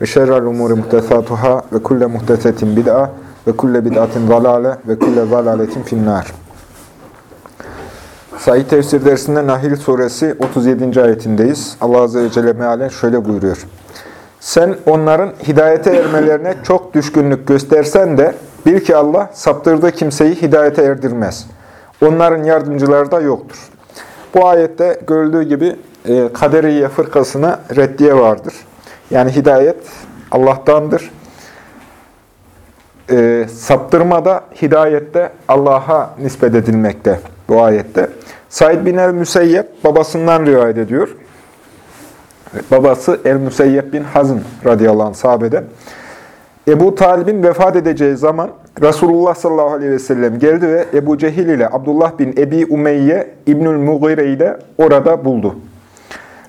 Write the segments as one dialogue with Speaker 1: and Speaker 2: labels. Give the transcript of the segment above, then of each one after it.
Speaker 1: ve şerrel umuri muhtesatuhâ ve kulle muhtesetin bid'a ve kulle bid'atin zalale ve kulle zalaletin finnâr. Sahih tefsir dersinde Nahil suresi 37. ayetindeyiz. Allah Azze ve Celle mealen şöyle buyuruyor. Sen onların hidayete ermelerine çok düşkünlük göstersen de bil ki Allah saptırdığı kimseyi hidayete erdirmez. Onların yardımcıları da yoktur. Bu ayette görüldüğü gibi e, kaderiye fırkasına reddiye vardır. Yani hidayet Allah'tandır. E, saptırma da hidayette Allah'a nispet edilmekte bu ayette. Said bin el-Müseyyep babasından rivayet ediyor. Babası el-Müseyyep bin Hazm radıyallahu anh sahabeden. Ebu Talib'in vefat edeceği zaman Resulullah sallallahu aleyhi ve sellem geldi ve Ebu Cehil ile Abdullah bin Ebi Umeyye İbnül Mughire'yi de orada buldu.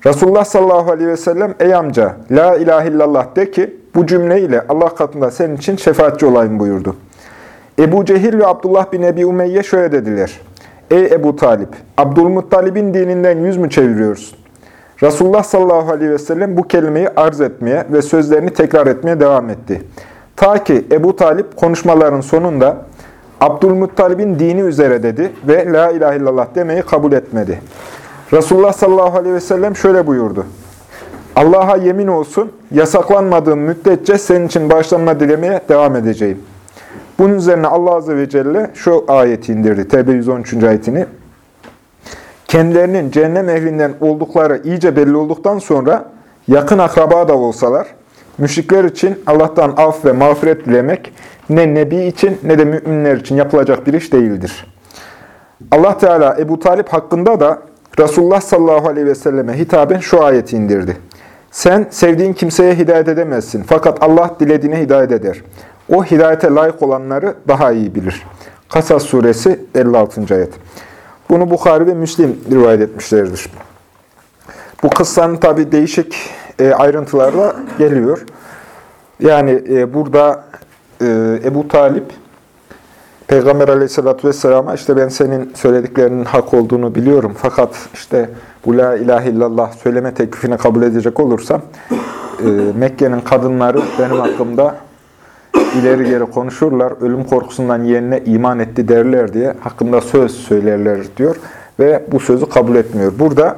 Speaker 1: Resulullah sallallahu aleyhi ve sellem ey amca la ilahe illallah de ki bu cümleyle Allah katında senin için şefaatçi olayım buyurdu. Ebu Cehil ve Abdullah bin Ebi Umeyye şöyle dediler. Ey Ebu Talip, Abdülmuttalib'in dininden yüz mü çeviriyorsun? Resulullah sallallahu aleyhi ve sellem bu kelimeyi arz etmeye ve sözlerini tekrar etmeye devam etti. Ta ki Ebu Talip konuşmaların sonunda Abdülmuttalib'in dini üzere dedi ve la ilahe illallah demeyi kabul etmedi. Resulullah sallallahu aleyhi ve sellem şöyle buyurdu. Allah'a yemin olsun, yasaklanmadığım müddetçe senin için bağışlanma dilemeye devam edeceğim. Bunun üzerine Allah Azze ve Celle şu ayeti indirdi, Tevbe 113. ayetini. Kendilerinin cehennem ehlinden oldukları iyice belli olduktan sonra yakın akraba da olsalar, müşrikler için Allah'tan af ve mağfiret dilemek ne Nebi için ne de müminler için yapılacak bir iş değildir. Allah Teala Ebu Talip hakkında da Resulullah sallallahu aleyhi ve selleme hitaben şu ayeti indirdi. Sen sevdiğin kimseye hidayet edemezsin. Fakat Allah dilediğine hidayet eder. O hidayete layık olanları daha iyi bilir. Kasas suresi 56. ayet. Bunu Bukhari ve Müslim rivayet etmişlerdir. Bu kıssanın tabi değişik e, ayrıntılarla geliyor. Yani e, burada e, Ebu Talip Peygamber aleyhissalatü vesselama işte ben senin söylediklerinin hak olduğunu biliyorum. Fakat işte bu la ilahe illallah söyleme teklifini kabul edecek olursam e, Mekke'nin kadınları benim hakkımda ileri geri konuşurlar. Ölüm korkusundan yeğenine iman etti derler diye hakkında söz söylerler diyor. Ve bu sözü kabul etmiyor. Burada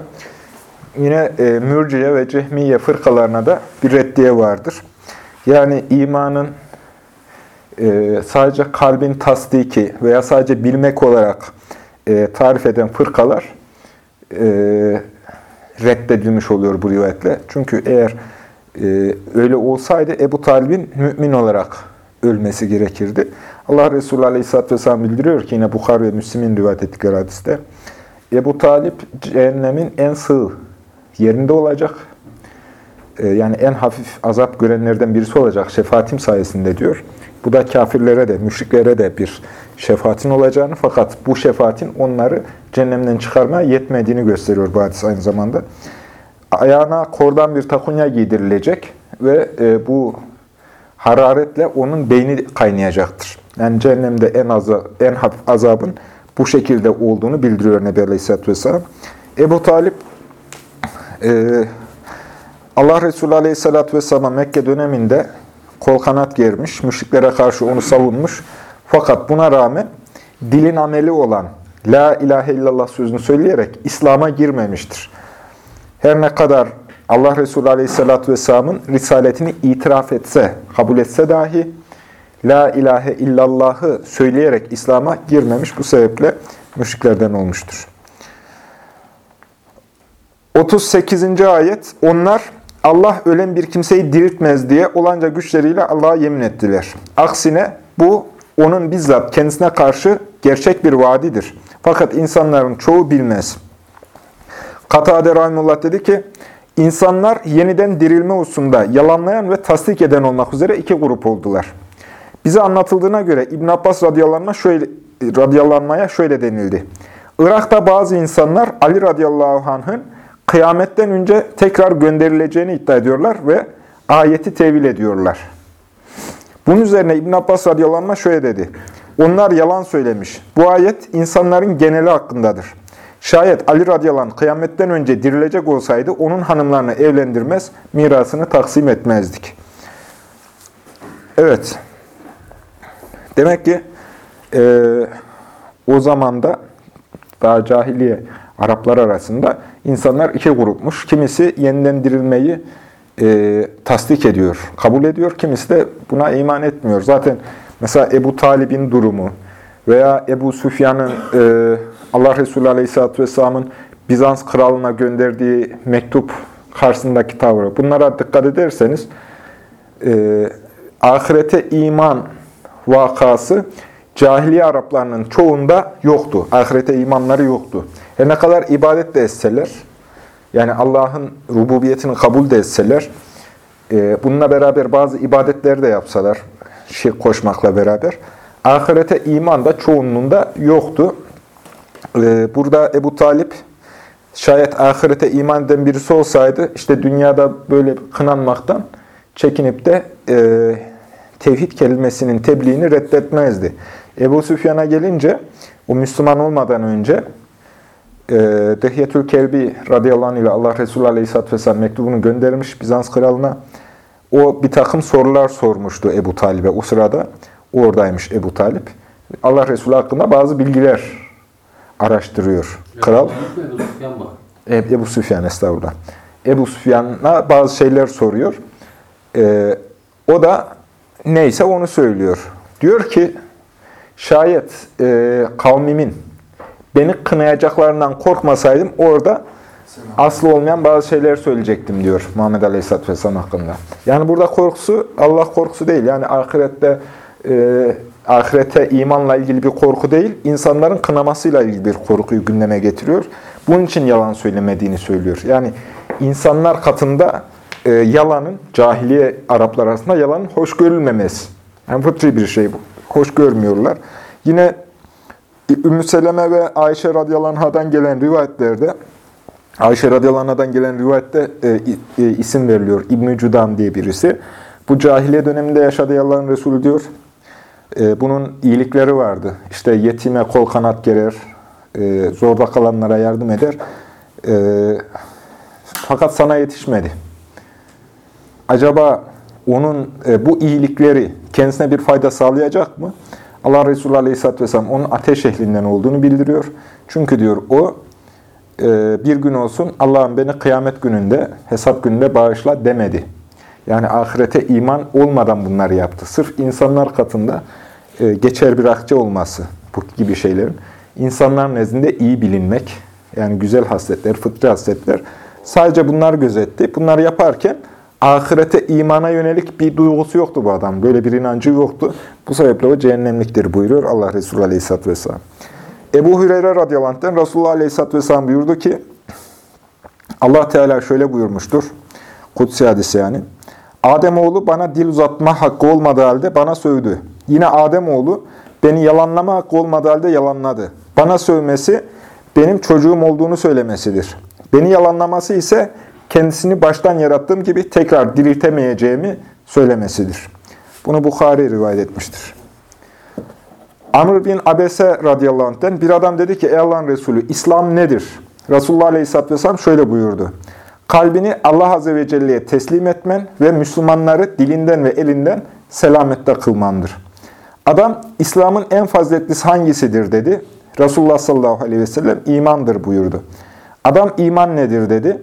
Speaker 1: yine e, mürciye ve cehmiye fırkalarına da bir reddiye vardır. Yani imanın e, sadece kalbin tasdiki veya sadece bilmek olarak e, tarif eden fırkalar e, reddedilmiş oluyor bu rivayetle. Çünkü eğer e, öyle olsaydı Ebu Talib'in mümin olarak ölmesi gerekirdi. Allah Resulü Aleyhisselatü Vesselam bildiriyor ki yine Bukhar ve Müslim'in rivayet ettikleri hadiste Ebu Talip cehennemin en sığ yerinde olacak. Yani en hafif azap görenlerden birisi olacak şefaatim sayesinde diyor. Bu da kafirlere de, müşriklere de bir şefaatin olacağını fakat bu şefaatin onları cehennemden çıkarmaya yetmediğini gösteriyor bu hadis aynı zamanda. Ayağına kordan bir takunya giydirilecek ve e, bu hararetle onun beyni kaynayacaktır. Yani cehennemde en, az, en hafif azabın bu şekilde olduğunu bildiriyor Nebi Aleyhisselatü Vesselam. Ebu Talip e, Allah Resulü Aleyhisselatü Vesselam Mekke döneminde kol kanat germiş, müşriklere karşı onu savunmuş. Fakat buna rağmen dilin ameli olan La ilahe illallah sözünü söyleyerek İslam'a girmemiştir. Her ne kadar Allah Resulü Aleyhisselatü Vesselam'ın risaletini itiraf etse, kabul etse dahi La ilahe illallah'ı söyleyerek İslam'a girmemiş. Bu sebeple müşriklerden olmuştur. 38. ayet Onlar Allah ölen bir kimseyi diriltmez diye olanca güçleriyle Allah'a yemin ettiler. Aksine bu onun bizzat kendisine karşı gerçek bir vaadidir. Fakat insanların çoğu bilmez. Katade Rahimullah dedi ki, İnsanlar yeniden dirilme hususunda yalanlayan ve tasdik eden olmak üzere iki grup oldular. Bize anlatıldığına göre İbn Abbas radıyallahu şöyle, radıyallahu şöyle denildi. Irak'ta bazı insanlar Ali radıyallahu anh'ın kıyametten önce tekrar gönderileceğini iddia ediyorlar ve ayeti tevil ediyorlar. Bunun üzerine İbn Abbas radıyallahu şöyle dedi. Onlar yalan söylemiş. Bu ayet insanların geneli hakkındadır. Şayet Ali radıyallahu anh kıyametten önce dirilecek olsaydı onun hanımlarını evlendirmez, mirasını taksim etmezdik. Evet. Demek ki e, o zamanda daha cahiliye Araplar arasında insanlar iki grupmuş. Kimisi yeniden dirilmeyi e, tasdik ediyor, kabul ediyor. Kimisi de buna iman etmiyor. Zaten mesela Ebu Talib'in durumu veya Ebu Süfyan'ın e, Allah Resulü Aleyhisselatü Vesselam'ın Bizans kralına gönderdiği mektup karşısındaki tavrı. Bunlara dikkat ederseniz e, ahirete iman vakası cahiliye Araplarının çoğunda yoktu. Ahirete imanları yoktu. Her ne kadar ibadet de etseler, yani Allah'ın rububiyetini kabul de etseler, e, bununla beraber bazı ibadetleri de yapsalar, şirk koşmakla beraber, ahirete iman da çoğunluğunda yoktu. E, burada Ebu Talip, şayet ahirete iman eden birisi olsaydı, işte dünyada böyle kınanmaktan çekinip de e, tevhid kelimesinin tebliğini reddetmezdi. Ebu Süfyan'a gelince, o Müslüman olmadan önce, e, Dehyetül Kelbi radıyallahu anh ile Allah Resulü aleyhisselatü vesselam mektubunu göndermiş Bizans kralına. O bir takım sorular sormuştu Ebu Talib'e. O sırada oradaymış Ebu Talip. Allah Resulü hakkında bazı bilgiler araştırıyor kral. Ebu Süfyan mı? E, Ebu Süfyan estağfurullah. Ebu Süfyan'a bazı şeyler soruyor. Ee, o da neyse onu söylüyor. Diyor ki şayet e, kavmimin beni kınayacaklarından korkmasaydım orada aslı olmayan bazı şeyler söyleyecektim diyor Muhammed Aleyhisselatü Vesselam hakkında. Yani burada korkusu Allah korkusu değil. Yani ahirette e, ahirete imanla ilgili bir korku değil, insanların kınamasıyla ilgili bir korkuyu gündeme getiriyor. Bunun için yalan söylemediğini söylüyor. Yani insanlar katında e, yalanın, cahiliye Araplar arasında yalanın hoş görülmemesi. Yani fıtri bir şey bu. Hoş görmüyorlar. Yine Ümmü Seleme ve Ayşe radıyallahu gelen rivayetlerde Ayşe radıyallahu gelen rivayette e, e, isim veriliyor. İbn-i Cudam diye birisi. Bu cahiliye döneminde yaşadığı Allah'ın Resulü diyor. E, bunun iyilikleri vardı. İşte yetime kol kanat gerer, e, zorda kalanlara yardım eder. E, fakat sana yetişmedi. Acaba onun e, bu iyilikleri kendisine bir fayda sağlayacak mı? Allah Resulü Aleyhisselatü Vesselam onun ateş ehlinden olduğunu bildiriyor. Çünkü diyor o e, bir gün olsun Allah'ım beni kıyamet gününde, hesap gününde bağışla demedi. Yani ahirete iman olmadan bunları yaptı. Sırf insanlar katında e, geçer bir akçe olması bu gibi şeylerin. İnsanlar nezdinde iyi bilinmek, yani güzel hasletler, fıtri hasletler sadece bunlar gözetti. Bunları yaparken ahirete imana yönelik bir duygusu yoktu bu adam. Böyle bir inancı yoktu. Bu sebeple o cehennemliktir buyuruyor Allah Resulü Aleyhisselatü Vesselam. Ebu Hüreyre radıyallahu anh'ten Resulullah Aleyhisselatü Vesselam buyurdu ki, Allah Teala şöyle buyurmuştur, Kutsi hadisi yani, Ademoğlu bana dil uzatma hakkı olmadığı halde bana sövdü. Yine Ademoğlu beni yalanlama hakkı olmadığı halde yalanladı. Bana sövmesi benim çocuğum olduğunu söylemesidir. Beni yalanlaması ise kendisini baştan yarattığım gibi tekrar diriltemeyeceğimi söylemesidir. Bunu Bukhari rivayet etmiştir. Amr bin Abese radıyallahu anh'ten bir adam dedi ki ey Allah'ın Resulü İslam nedir? Resulullah aleyhisselatü vesselam şöyle buyurdu. Kalbini Allah azze ve celle'ye teslim etmen ve Müslümanları dilinden ve elinden selamette kılmandır. Adam İslam'ın en faziletlisi hangisidir dedi. Resulullah sallallahu aleyhi ve sellem imandır buyurdu. Adam iman nedir dedi.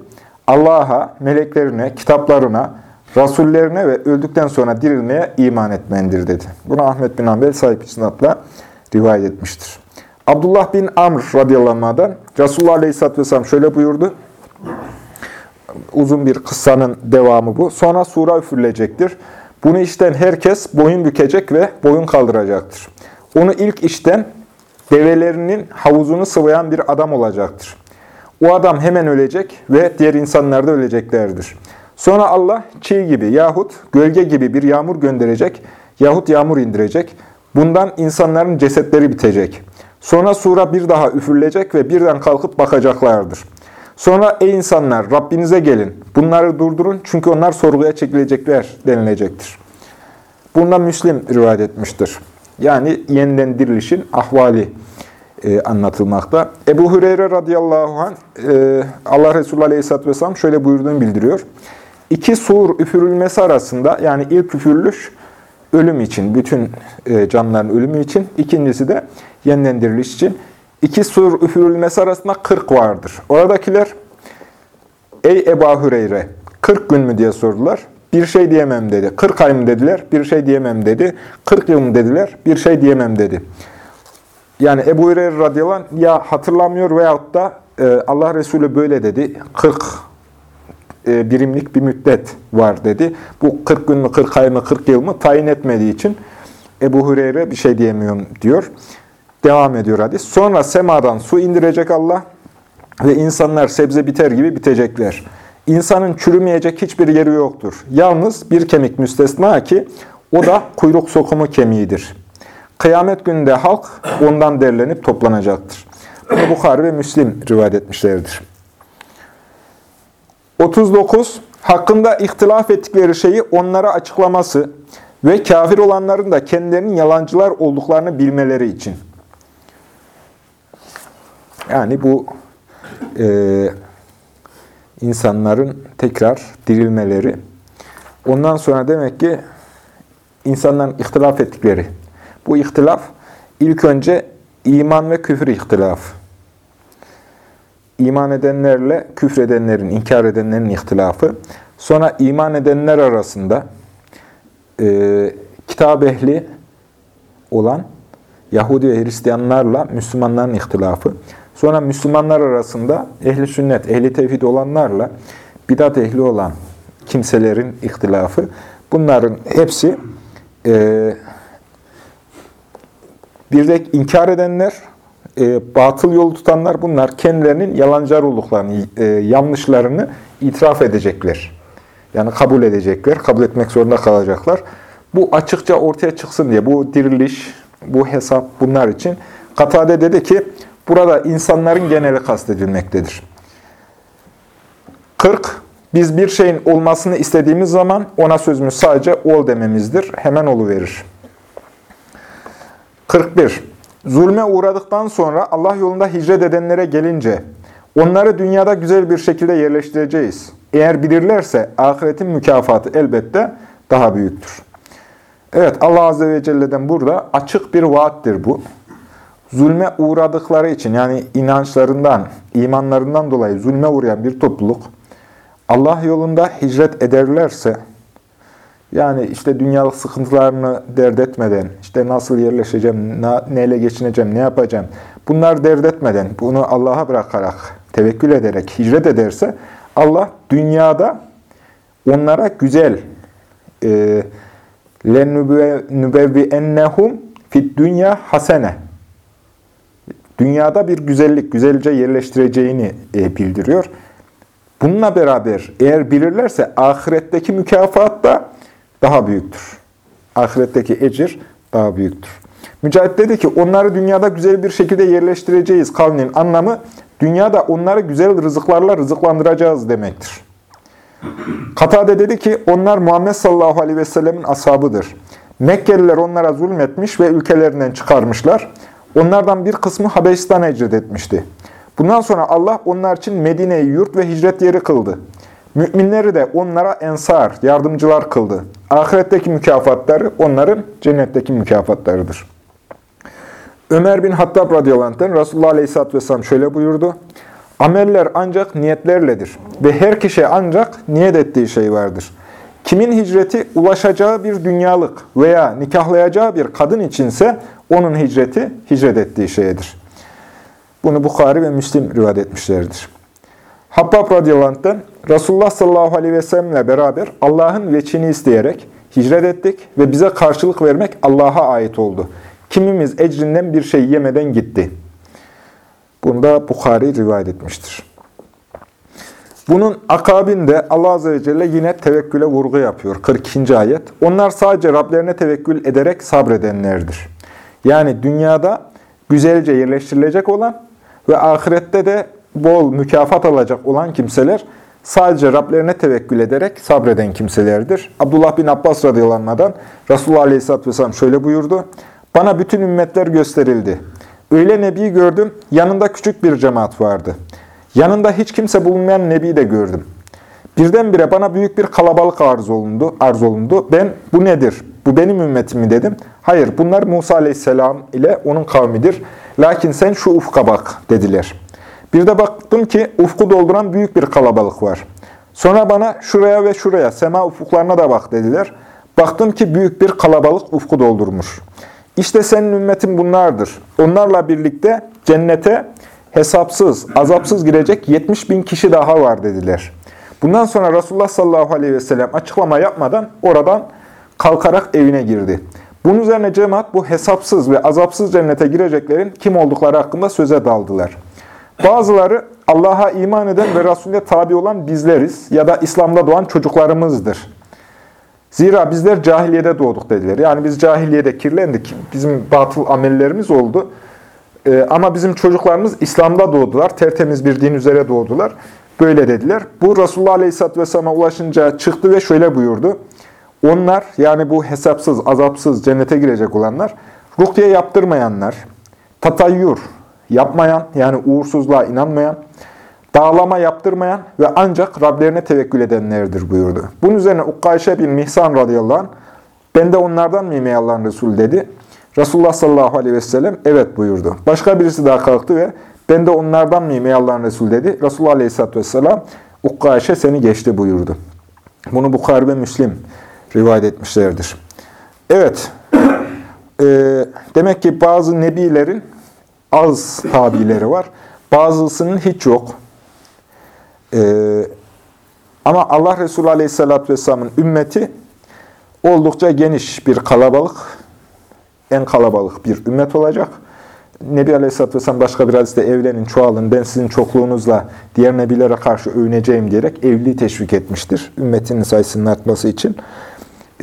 Speaker 1: Allah'a, meleklerine, kitaplarına, rasullerine ve öldükten sonra dirilmeye iman etmendir dedi. Bunu Ahmet bin Hanbel sahip isnatla rivayet etmiştir. Abdullah bin Amr radıyallahu anh'dan Resulullah aleyhisselatü vesselam şöyle buyurdu. Uzun bir kıssanın devamı bu. Sonra sura üfürülecektir. Bunu işten herkes boyun bükecek ve boyun kaldıracaktır. Onu ilk işten develerinin havuzunu sıvayan bir adam olacaktır. O adam hemen ölecek ve diğer insanlar da öleceklerdir. Sonra Allah çiğ gibi yahut gölge gibi bir yağmur gönderecek yahut yağmur indirecek. Bundan insanların cesetleri bitecek. Sonra sura bir daha üfürülecek ve birden kalkıp bakacaklardır. Sonra ey insanlar Rabbinize gelin. Bunları durdurun çünkü onlar sorguya çekilecekler denilecektir. Bundan Müslim rivayet etmiştir. Yani yeniden dirilişin ahvali e, anlatılmakta. Ebu Hüreyre radıyallahu anh e, Allah Resulü aleyhisselatü vesselam şöyle buyurduğunu bildiriyor. İki sur üfürülmesi arasında yani ilk üfürülüş ölüm için, bütün e, canlıların ölümü için, ikincisi de yeniden diriliş için. İki sur üfürülmesi arasında 40 vardır. Oradakiler, ey Ebu Hüreyre, 40 gün mü diye sordular. Bir şey diyemem dedi. 40 ay mı dediler, bir şey diyemem dedi. 40 yıl mı dediler, bir şey diyemem dedi. Yani Ebu Hüreyre radıyallahu anh ya hatırlamıyor veyahut da e, Allah Resulü böyle dedi. 40 e, birimlik bir müddet var dedi. Bu 40 gün mü, 40 ay mı, 40 yıl mı tayin etmediği için Ebu Hüreyre bir şey diyemiyorum diyor. Devam ediyor hadis. Sonra semadan su indirecek Allah ve insanlar sebze biter gibi bitecekler. İnsanın çürümeyecek hiçbir yeri yoktur. Yalnız bir kemik müstesna ki o da kuyruk sokumu kemiğidir. Kıyamet gününde halk ondan derlenip toplanacaktır. Bunu Bukhari ve Müslim rivayet etmişlerdir. 39. Hakkında ihtilaf ettikleri şeyi onlara açıklaması ve kafir olanların da kendilerinin yalancılar olduklarını bilmeleri için. Yani bu e, insanların tekrar dirilmeleri. Ondan sonra demek ki insanların ihtilaf ettikleri. Bu ihtilaf ilk önce iman ve küfür ihtilafı iman edenlerle küfredenlerin, inkar edenlerin ihtilafı. Sonra iman edenler arasında e, kitap ehli olan Yahudi ve Hristiyanlarla Müslümanların ihtilafı. Sonra Müslümanlar arasında ehli sünnet, ehli tevhid olanlarla bidat ehli olan kimselerin ihtilafı. Bunların hepsi e, bir de inkar edenler, e, batıl yolu tutanlar bunlar kendilerinin yalancılar olduklarını, e, yanlışlarını itiraf edecekler. Yani kabul edecekler, kabul etmek zorunda kalacaklar. Bu açıkça ortaya çıksın diye, bu diriliş, bu hesap bunlar için. Katade dedi ki, burada insanların geneli kastedilmektedir. 40. Biz bir şeyin olmasını istediğimiz zaman ona sözümüz sadece ol dememizdir. Hemen olu verir. 41. Zulme uğradıktan sonra Allah yolunda hicret edenlere gelince, onları dünyada güzel bir şekilde yerleştireceğiz. Eğer bilirlerse ahiretin mükafatı elbette daha büyüktür. Evet Allah Azze ve Celle'den burada açık bir vaattir bu. Zulme uğradıkları için yani inançlarından, imanlarından dolayı zulme uğrayan bir topluluk Allah yolunda hicret ederlerse yani işte dünyalık sıkıntılarını dert etmeden, işte nasıl yerleşeceğim, neyle geçineceğim, ne yapacağım, bunlar dert etmeden, bunu Allah'a bırakarak, tevekkül ederek hicret ederse, Allah dünyada onlara güzel e, لَنُبَوِّئَنَّهُمْ fit dünya hasene dünyada bir güzellik, güzelce yerleştireceğini e, bildiriyor. Bununla beraber eğer bilirlerse ahiretteki mükafat da daha büyüktür. Ahiretteki ecir daha büyüktür. Mücahit dedi ki onları dünyada güzel bir şekilde yerleştireceğiz kavlinin anlamı dünyada onları güzel rızıklarla rızıklandıracağız demektir. Katade dedi ki onlar Muhammed sallallahu aleyhi ve sellemin ashabıdır. Mekkeliler onlara zulmetmiş ve ülkelerinden çıkarmışlar. Onlardan bir kısmı Habeşistan'a hicret etmişti. Bundan sonra Allah onlar için Medine'yi yurt ve hicret yeri kıldı. Müminleri de onlara ensar, yardımcılar kıldı. Ahiretteki mükafatları onların cennetteki mükafatlarıdır. Ömer bin Hattab radıyallahu Resulullah aleyhisselatü vesselam şöyle buyurdu. Ameller ancak niyetlerledir ve her kişi ancak niyet ettiği şey vardır. Kimin hicreti ulaşacağı bir dünyalık veya nikahlayacağı bir kadın içinse onun hicreti hicret ettiği şeydir. Bunu Bukhari ve Müslim rivayet etmişlerdir. Habbab radıyallahu Resulullah sallallahu aleyhi ve sellemle beraber Allah'ın veçini isteyerek hicret ettik ve bize karşılık vermek Allah'a ait oldu. Kimimiz ecrinden bir şey yemeden gitti. Bunu da Bukhari rivayet etmiştir. Bunun akabinde Allah Azze ve Celle yine tevekküle vurgu yapıyor. 42. ayet. Onlar sadece Rablerine tevekkül ederek sabredenlerdir. Yani dünyada güzelce yerleştirilecek olan ve ahirette de bol mükafat alacak olan kimseler sadece Rablerine tevekkül ederek sabreden kimselerdir. Abdullah bin Abbas radıyallahu Resulullah aleyhisselatü vesselam şöyle buyurdu. Bana bütün ümmetler gösterildi. Öyle Nebi gördüm, yanında küçük bir cemaat vardı. Yanında hiç kimse bulunmayan Nebi de gördüm. Birdenbire bana büyük bir kalabalık arz olundu. Arz olundu. Ben bu nedir? Bu benim ümmetim mi dedim. Hayır bunlar Musa aleyhisselam ile onun kavmidir. Lakin sen şu ufka bak dediler. Bir de baktım ki ufku dolduran büyük bir kalabalık var. Sonra bana şuraya ve şuraya sema ufuklarına da bak dediler. Baktım ki büyük bir kalabalık ufku doldurmuş. İşte senin ümmetin bunlardır. Onlarla birlikte cennete hesapsız, azapsız girecek 70 bin kişi daha var dediler. Bundan sonra Resulullah sallallahu aleyhi ve sellem açıklama yapmadan oradan kalkarak evine girdi. Bunun üzerine cemaat bu hesapsız ve azapsız cennete gireceklerin kim oldukları hakkında söze daldılar. Bazıları Allah'a iman eden ve Resulüne tabi olan bizleriz ya da İslam'da doğan çocuklarımızdır. Zira bizler cahiliyede doğduk dediler. Yani biz cahiliyede kirlendik. Bizim batıl amellerimiz oldu. Ee, ama bizim çocuklarımız İslam'da doğdular. Tertemiz bir din üzere doğdular. Böyle dediler. Bu Resulullah Aleyhisselatü Vesselam'a ulaşınca çıktı ve şöyle buyurdu. Onlar yani bu hesapsız, azapsız cennete girecek olanlar, rukiye yaptırmayanlar, tatayyur yapmayan yani uğursuzluğa inanmayan, dağlama yaptırmayan ve ancak Rablerine tevekkül edenlerdir buyurdu. Bunun üzerine Ukkayşe bin Mihsan radıyallahu anh, ben de onlardan mıyım ey Allah'ın Resulü dedi. Resulullah sallallahu aleyhi ve sellem evet buyurdu. Başka birisi daha kalktı ve ben de onlardan mıyım ey Allah'ın Resulü dedi. Resulullah aleyhisselatü vesselam Ukkayşe seni geçti buyurdu. Bunu Bukhari ve Müslim rivayet etmişlerdir. Evet, e, demek ki bazı nebilerin az tabileri var. Bazısının hiç yok. E, ama Allah Resulü Aleyhisselatü Vesselam'ın ümmeti oldukça geniş bir kalabalık, en kalabalık bir ümmet olacak. Nebi Aleyhisselatü Vesselam başka bir hadiste evlenin, çoğalın, ben sizin çokluğunuzla diğer nebilere karşı övüneceğim diyerek evliliği teşvik etmiştir. Ümmetinin sayısının artması için.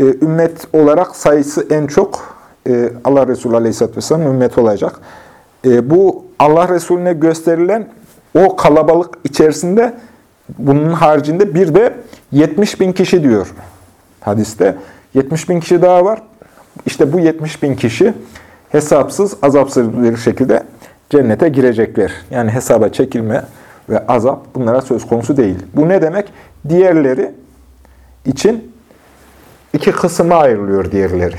Speaker 1: Ee, ümmet olarak sayısı en çok e, Allah Resulü Aleyhisselatü Vesselam ümmet olacak. E, bu Allah Resulüne gösterilen o kalabalık içerisinde bunun haricinde bir de 70 bin kişi diyor hadiste. 70 bin kişi daha var. İşte bu 70 bin kişi hesapsız, azapsız bir şekilde cennete girecekler. Yani hesaba çekilme ve azap bunlara söz konusu değil. Bu ne demek? Diğerleri için iki kısma ayrılıyor diğerleri.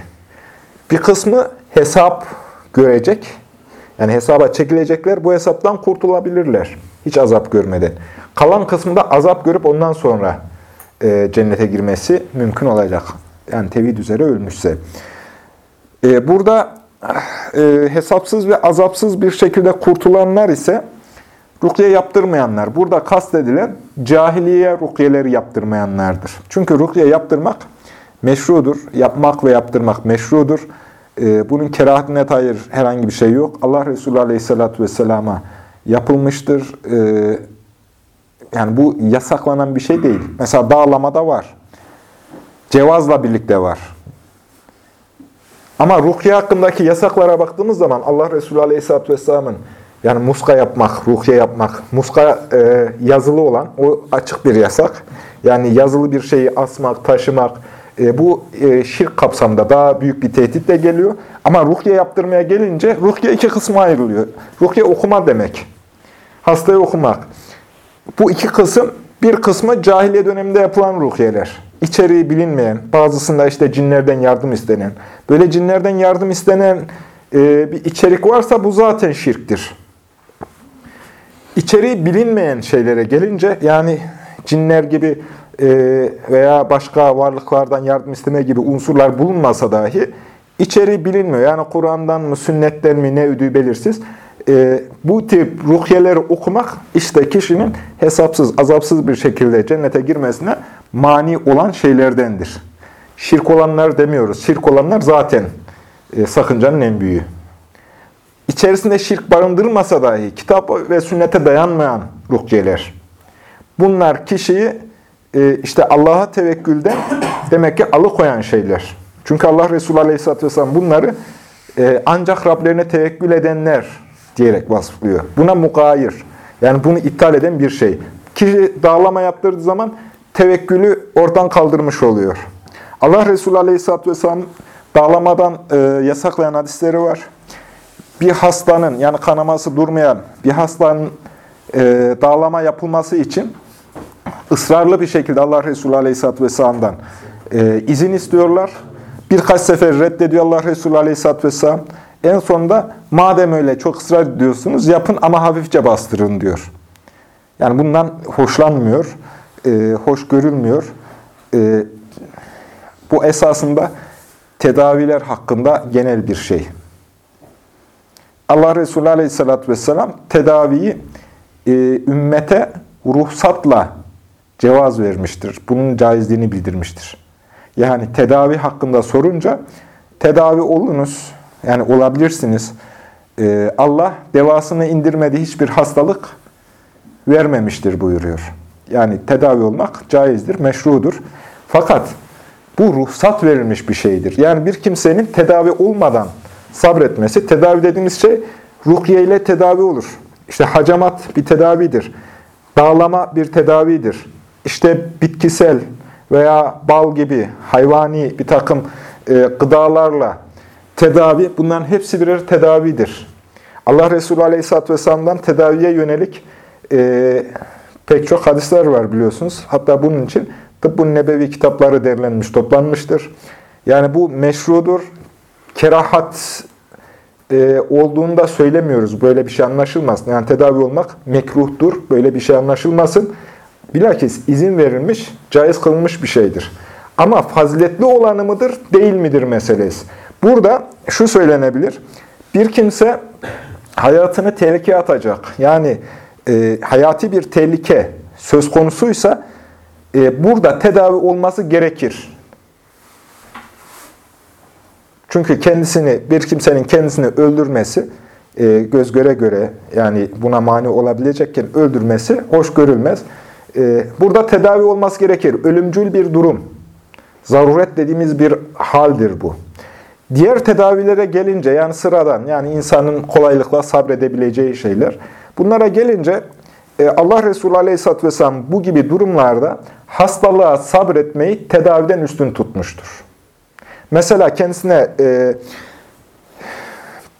Speaker 1: Bir kısmı hesap görecek. Yani hesaba çekilecekler. Bu hesaptan kurtulabilirler. Hiç azap görmeden. Kalan kısmında azap görüp ondan sonra e, cennete girmesi mümkün olacak. Yani tevhid üzere ölmüşse. E, burada e, hesapsız ve azapsız bir şekilde kurtulanlar ise rukiye yaptırmayanlar. Burada kastedilen cahiliye rukiyeleri yaptırmayanlardır. Çünkü rukiye yaptırmak meşrudur. Yapmak ve yaptırmak meşrudur. Ee, bunun kerahatine dair herhangi bir şey yok. Allah Resulü Aleyhisselatü Vesselam'a yapılmıştır. Ee, yani bu yasaklanan bir şey değil. Mesela dağlamada var. Cevazla birlikte var. Ama ruhye hakkındaki yasaklara baktığımız zaman Allah Resulü Aleyhisselatü Vesselam'ın yani muska yapmak, ruhye yapmak, muska e, yazılı olan o açık bir yasak. Yani yazılı bir şeyi asmak, taşımak, e, bu e, şirk kapsamında daha büyük bir tehdit de geliyor. Ama ruhye yaptırmaya gelince ruhye iki kısma ayrılıyor. Ruhye okuma demek. Hastayı okumak. Bu iki kısım, bir kısmı cahiliye döneminde yapılan ruhyeler. İçeriği bilinmeyen, bazısında işte cinlerden yardım istenen. Böyle cinlerden yardım istenen e, bir içerik varsa bu zaten şirktir. İçeriği bilinmeyen şeylere gelince yani cinler gibi veya başka varlıklardan yardım isteme gibi unsurlar bulunmasa dahi içeriği bilinmiyor. Yani Kur'an'dan mı, sünnetten mi ne ödüğü belirsiz. E, bu tip ruhyeleri okumak işte kişinin hesapsız, azapsız bir şekilde cennete girmesine mani olan şeylerdendir. Şirk olanlar demiyoruz. Şirk olanlar zaten e, sakıncanın en büyüğü. İçerisinde şirk barındırmasa dahi kitap ve sünnete dayanmayan ruhyeler, Bunlar kişiyi e, işte Allah'a tevekkülden demek ki alıkoyan şeyler. Çünkü Allah Resulü Aleyhisselatü Vesselam bunları e, ancak Rablerine tevekkül edenler diyerek vasflıyor. Buna mugayir. Yani bunu iptal eden bir şey. Kişi dağlama yaptırdığı zaman tevekkülü oradan kaldırmış oluyor. Allah Resulü Aleyhisselatü Vesselam dağlamadan e, yasaklayan hadisleri var. Bir hastanın yani kanaması durmayan bir hastanın e, dağlama yapılması için ısrarlı bir şekilde Allah Resulü Aleyhisselatü Vesselam'dan e, izin istiyorlar. Birkaç sefer reddediyor Allah Resulü Aleyhisselatü Vesselam. En sonunda madem öyle çok ısrar ediyorsunuz yapın ama hafifçe bastırın diyor. Yani bundan hoşlanmıyor, e, hoş görülmüyor. E, bu esasında tedaviler hakkında genel bir şey. Allah Resulü Aleyhisselatü Vesselam tedaviyi e, ümmete ruhsatla cevaz vermiştir. Bunun caizliğini bildirmiştir. Yani tedavi hakkında sorunca tedavi olunuz, yani olabilirsiniz. Ee, Allah devasını indirmediği hiçbir hastalık vermemiştir buyuruyor. Yani tedavi olmak caizdir, meşrudur. Fakat bu ruhsat verilmiş bir şeydir. Yani bir kimsenin tedavi olmadan sabretmesi, tedavi dediğimiz şey rukiye ile tedavi olur. İşte hacamat bir tedavidir. Dağlama bir tedavidir. İşte bitkisel veya bal gibi hayvani bir takım e, gıdalarla tedavi, bunların hepsi birer tedavidir. Allah Resulü Aleyhisselatü Vesselam'dan tedaviye yönelik e, pek çok hadisler var biliyorsunuz. Hatta bunun için tıbbun nebevi kitapları derlenmiş, toplanmıştır. Yani bu meşrudur. Kerahat e, olduğunu da söylemiyoruz. Böyle bir şey anlaşılmasın. Yani tedavi olmak mekruhtur. Böyle bir şey anlaşılmasın. Bilakis izin verilmiş, caiz kılınmış bir şeydir. Ama faziletli olanı mıdır, değil midir meselesi. Burada şu söylenebilir. Bir kimse hayatını tehlikeye atacak. Yani e, hayati bir tehlike söz konusuysa e, burada tedavi olması gerekir. Çünkü kendisini, bir kimsenin kendisini öldürmesi, e, göz göre göre yani buna mani olabilecekken öldürmesi hoş görülmez. E, burada tedavi olması gerekir. Ölümcül bir durum. Zaruret dediğimiz bir haldir bu. Diğer tedavilere gelince yani sıradan yani insanın kolaylıkla sabredebileceği şeyler. Bunlara gelince e, Allah Resulü Aleyhisselatü Vesselam bu gibi durumlarda hastalığa sabretmeyi tedaviden üstün tutmuştur. Mesela kendisine e,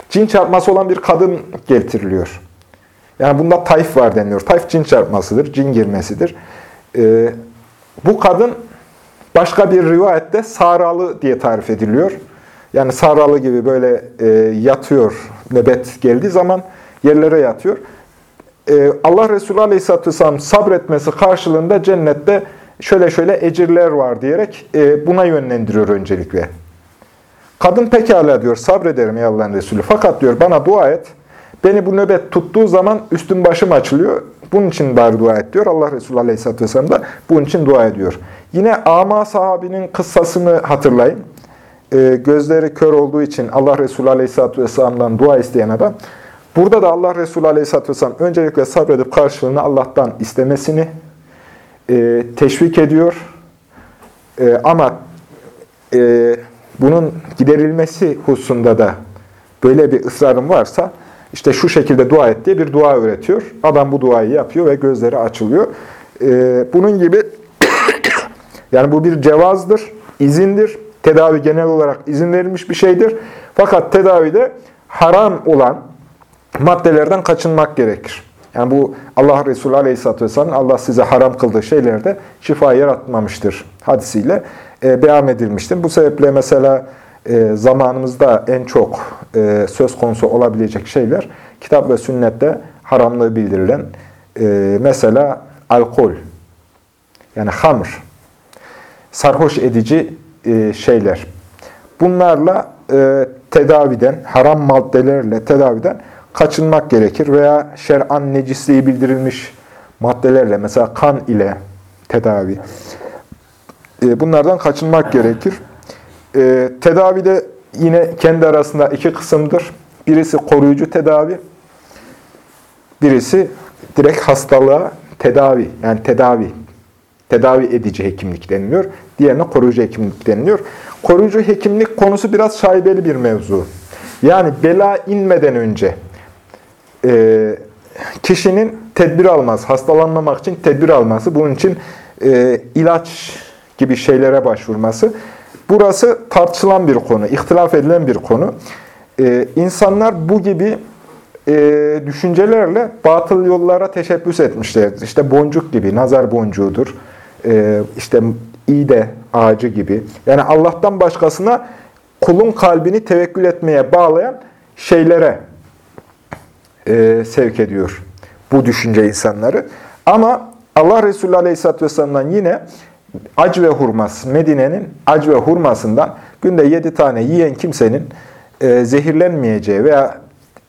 Speaker 1: cin çarpması olan bir kadın getiriliyor. Yani bunda tayf var deniyor. Tayf cin çarpmasıdır, cin girmesidir. E, bu kadın başka bir rivayette saralı diye tarif ediliyor. Yani saralı gibi böyle e, yatıyor, nöbet geldiği zaman yerlere yatıyor. E, Allah Resulü Aleyhisselatü Vesselam sabretmesi karşılığında cennette şöyle şöyle ecirler var diyerek e, buna yönlendiriyor öncelikle. Kadın pekala diyor, sabrederim ya Allah'ın Resulü. Fakat diyor bana dua et. Beni bu nöbet tuttuğu zaman üstüm başım açılıyor. Bunun için bari dua et diyor. Allah Resulü Aleyhisselatü Vesselam da bunun için dua ediyor. Yine Ama sahabinin kıssasını hatırlayın. E, gözleri kör olduğu için Allah Resulü Aleyhisselatü Vesselam'dan dua isteyen adam. Burada da Allah Resulü Aleyhisselatü Vesselam öncelikle sabredip karşılığını Allah'tan istemesini e, teşvik ediyor. E, ama e, bunun giderilmesi hususunda da böyle bir ısrarım varsa işte şu şekilde dua et diye bir dua öğretiyor. Adam bu duayı yapıyor ve gözleri açılıyor. E, bunun gibi yani bu bir cevazdır, izindir. Tedavi genel olarak izin verilmiş bir şeydir. Fakat tedavide haram olan maddelerden kaçınmak gerekir. Yani bu Allah Resulü Aleyhisselatü Vesselam Allah size haram kıldığı şeylerde şifa yaratmamıştır hadisiyle e, beyan edilmiştir. Bu sebeple mesela e, zamanımızda en çok e, söz konusu olabilecek şeyler kitap ve sünnette haramlığı bildirilen e, mesela alkol yani hamr sarhoş edici e, şeyler. Bunlarla e, tedaviden, haram maddelerle tedaviden kaçınmak gerekir veya şer'an necisliği bildirilmiş maddelerle, mesela kan ile tedavi. E, bunlardan kaçınmak gerekir. E, tedavide yine kendi arasında iki kısımdır. Birisi koruyucu tedavi, birisi direkt hastalığa tedavi, yani tedavi, tedavi edici hekimlik deniliyor. Diğerine koruyucu hekimlik deniliyor. Koruyucu hekimlik konusu biraz şaibeli bir mevzu. Yani bela inmeden önce e, kişinin tedbir alması, hastalanmamak için tedbir alması, bunun için e, ilaç gibi şeylere başvurması. Burası tartışılan bir konu, ihtilaf edilen bir konu. E, insanlar bu gibi e, düşüncelerle batıl yollara teşebbüs etmişlerdir. İşte boncuk gibi, nazar boncuğudur, e, işte iğde ağacı gibi. Yani Allah'tan başkasına kulun kalbini tevekkül etmeye bağlayan şeylere e, sevk ediyor bu düşünce insanları. Ama Allah Resulü Aleyhisselatü Vesselam'dan yine ac ve hurması, Medine'nin ac ve hurmasından günde yedi tane yiyen kimsenin e, zehirlenmeyeceği veya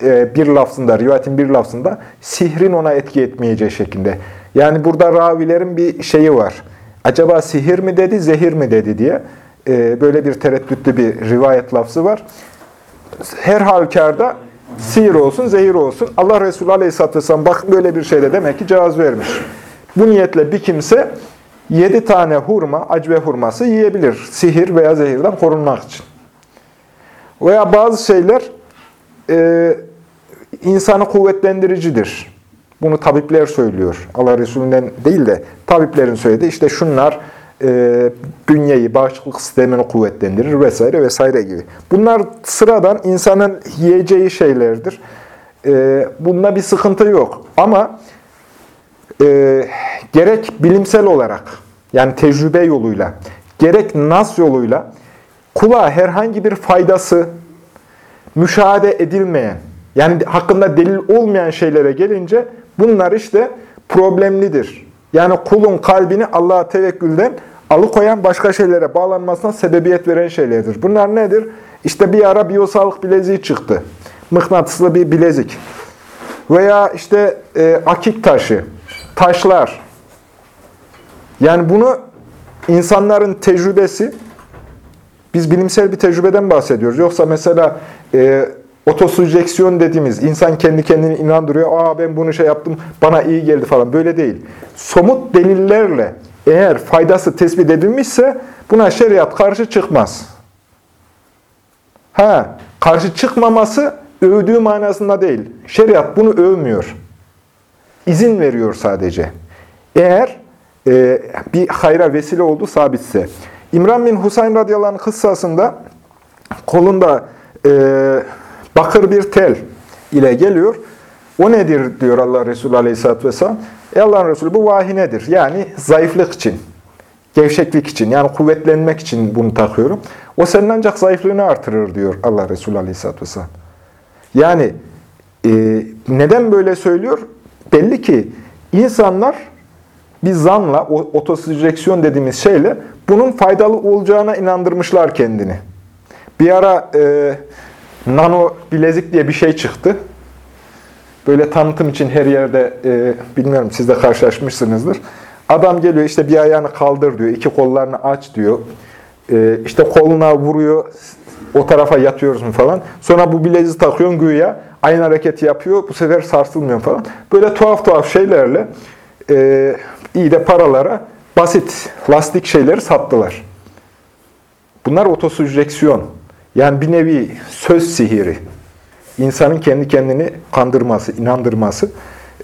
Speaker 1: e, bir lafzında, rivayetin bir lafzında sihrin ona etki etmeyeceği şeklinde. Yani burada ravilerin bir şeyi var. Acaba sihir mi dedi, zehir mi dedi diye e, böyle bir tereddütlü bir rivayet lafzı var. Her halükarda sihir olsun, zehir olsun. Allah Resulü Aleyhisselatü Vesselam bak böyle bir şeyde demek ki cevaz vermiş. Bu niyetle bir kimse yedi tane hurma, acve hurması yiyebilir. Sihir veya zehirden korunmak için. Veya bazı şeyler e, insanı kuvvetlendiricidir. Bunu tabipler söylüyor. Allah Resulü'nden değil de tabiplerin söylediği işte şunlar e, bünyeyi, bağışıklık sistemini kuvvetlendirir vesaire vesaire gibi. Bunlar sıradan insanın yiyeceği şeylerdir. E, bunda bir sıkıntı yok. Ama e, gerek bilimsel olarak yani tecrübe yoluyla, gerek nas yoluyla kulağa herhangi bir faydası müşahede edilmeyen, yani hakkında delil olmayan şeylere gelince bunlar işte problemlidir. Yani kulun kalbini Allah'a tevekkülden alıkoyan başka şeylere bağlanmasına sebebiyet veren şeylerdir. Bunlar nedir? İşte bir ara biyosağlık bileziği çıktı. Mıknatıslı bir bilezik. Veya işte e, akik taşı, taşlar. Yani bunu insanların tecrübesi, biz bilimsel bir tecrübeden bahsediyoruz. Yoksa mesela e, otosüjeksiyon dediğimiz, insan kendi kendini inandırıyor, aa ben bunu şey yaptım, bana iyi geldi falan. Böyle değil. Somut delillerle eğer faydası tespit edilmişse buna şeriat karşı çıkmaz. Ha, karşı çıkmaması övdüğü manasında değil. Şeriat bunu övmüyor. İzin veriyor sadece. Eğer e, bir hayra vesile oldu sabitse. İmran bin Husayn radıyallahu anh kıssasında kolunda e, bakır bir tel ile geliyor. O nedir diyor Allah Resulü aleyhisselatü vesselam. E Allah'ın Resulü bu vahinedir. Yani zayıflık için, gevşeklik için, yani kuvvetlenmek için bunu takıyorum. O senin ancak zayıflığını artırır diyor Allah Resulü aleyhisselatü vesselam. Yani e, neden böyle söylüyor? Belli ki insanlar bir zanla, otosüjeksiyon dediğimiz şeyle bunun faydalı olacağına inandırmışlar kendini. Bir ara e, nano bilezik diye bir şey çıktı. Böyle tanıtım için her yerde, e, bilmiyorum siz de karşılaşmışsınızdır. Adam geliyor işte bir ayağını kaldır diyor, iki kollarını aç diyor. E, işte koluna vuruyor, o tarafa yatıyorsun falan. Sonra bu bileziği takıyorsun güya, aynı hareketi yapıyor, bu sefer sarsılmıyor falan. Böyle tuhaf tuhaf şeylerle e, iyi de paralara basit lastik şeyleri sattılar. Bunlar otosüjeksiyon. Yani bir nevi söz sihiri. İnsanın kendi kendini kandırması, inandırması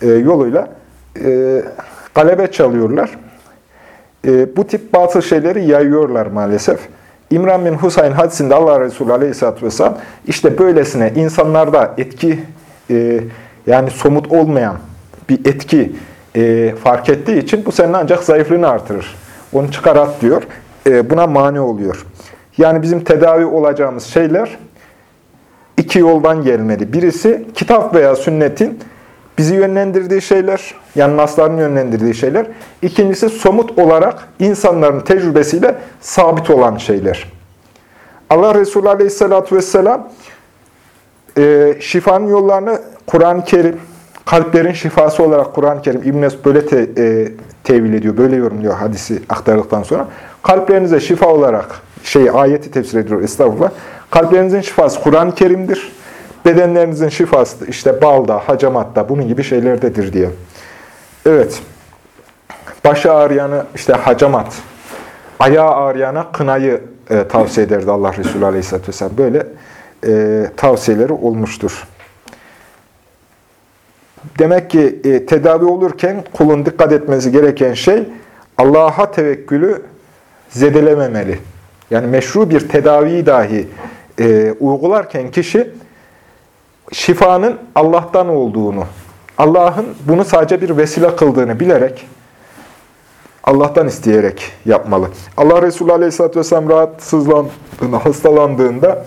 Speaker 1: e, yoluyla e, galebe çalıyorlar. E, bu tip bazı şeyleri yayıyorlar maalesef. İmran bin Husayn hadisinde Allah Resulü Aleyhisselatü Vesselam işte böylesine insanlarda etki e, yani somut olmayan bir etki e, fark ettiği için bu senin ancak zayıflığını artırır. Onu çıkar at diyor. E, buna mani oluyor. Yani bizim tedavi olacağımız şeyler iki yoldan gelmeli. Birisi kitap veya sünnetin bizi yönlendirdiği şeyler, yani nasların yönlendirdiği şeyler. İkincisi somut olarak insanların tecrübesiyle sabit olan şeyler. Allah Resulü Aleyhisselatü Vesselam e, şifanın yollarını Kur'an-ı Kerim, kalplerin şifası olarak Kur'an-ı Kerim İbn-i böyle te, e, tevil ediyor, böyle yorumluyor hadisi aktardıktan sonra. Kalplerinize şifa olarak şey ayeti tefsir ediyor estağfurullah. Kalplerinizin şifası Kur'an-ı Kerim'dir. Bedenlerinizin şifası işte balda, hacamatta, bunun gibi şeylerdedir diye. Evet. başı ağrıyanı işte hacamat, ayağı ağrıyana kınayı e, tavsiye ederdi Allah Resulü Aleyhisselatü Vesselam. Böyle e, tavsiyeleri olmuştur. Demek ki e, tedavi olurken kulun dikkat etmesi gereken şey Allah'a tevekkülü zedelememeli. Yani meşru bir tedaviyi dahi e, uygularken kişi şifanın Allah'tan olduğunu, Allah'ın bunu sadece bir vesile kıldığını bilerek, Allah'tan isteyerek yapmalı. Allah Resulü Aleyhisselatü Vesselam rahatsızlandığında, hastalandığında